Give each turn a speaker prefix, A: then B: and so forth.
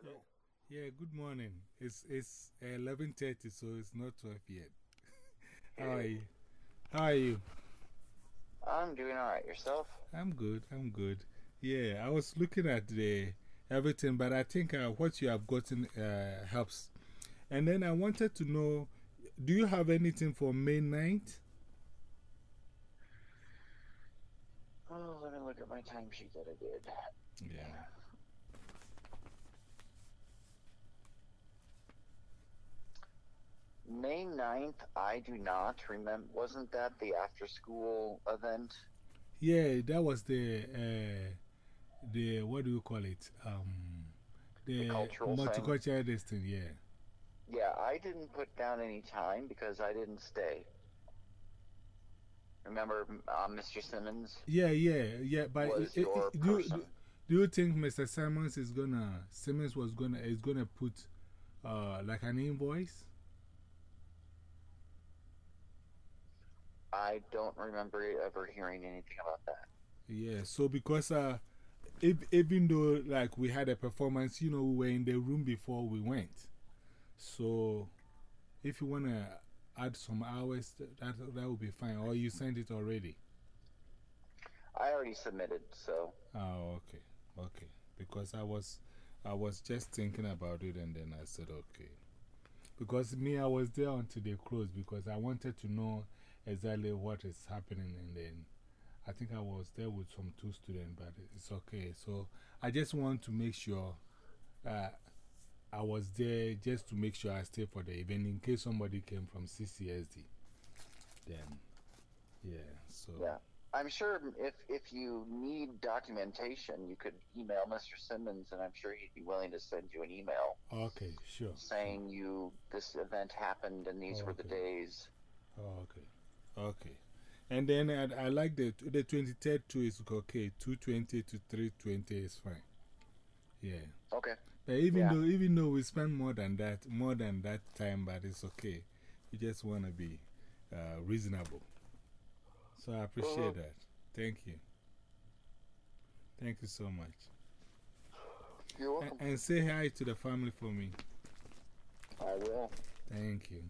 A: Hello.
B: Yeah, good morning. It's, it's 11.30, so it's not 12 yet. How are you? How are you?
A: I'm doing alright. Yourself?
B: I'm good. I'm good. Yeah, I was looking at the everything, but I think uh, what you have gotten uh, helps. And then I wanted to know do you have anything for May 9th?
A: Oh, let me look at my timesheet that I did.
B: Yeah.
A: May 9th, I do not remember. Wasn't that the after school event?
B: Yeah, that was the, uh, the what do you call it? Um, the,
A: The cultural
B: multicultural thing, yeah.
A: Yeah, I didn't put down any time because I didn't stay. Remember uh, Mr. Simmons
B: Yeah, yeah, yeah. But it- it- do, you- do, do you think Mr. Simmons is gonna, Simmons was gonna, is gonna put uh, like an invoice?
A: I don't remember ever hearing anything about that.
B: Yeah, so because uh, if, even though like we had a performance, you know, we were in the room before we went. So if you want to add some hours, that, that would be fine. Or you sent it already.
A: I already submitted, so
B: Oh, okay, okay. Because I was, I was just thinking about it and then I said, okay. Because me, I was there until they closed because I wanted to know exactly what is happening and then I think I was there with some two students, but it's okay. So I just want to make sure uh, I was there just to make sure I stay for the event in case somebody came from CCSD. Then, yeah, so.
A: yeah. I'm sure if if you need documentation, you could email Mr. Simmons, and I'm sure he'd be willing to send you an email
B: Okay, sure.
A: saying you this event happened and these were the days.
B: Oh, okay. And then I, I like the, the 23rd too is okay. 220 to 320 is fine. Yeah.
A: Okay.
B: But even
A: Yeah.
B: though, even though we spend more than that, more than that time, but it's okay. We just want to be uh, reasonable. So I appreciate
A: Uh-huh.
B: that. Thank you. Thank you so much.
A: You're
B: And,
A: welcome.
B: and say hi to the family for me.
A: I will.
B: Thank you.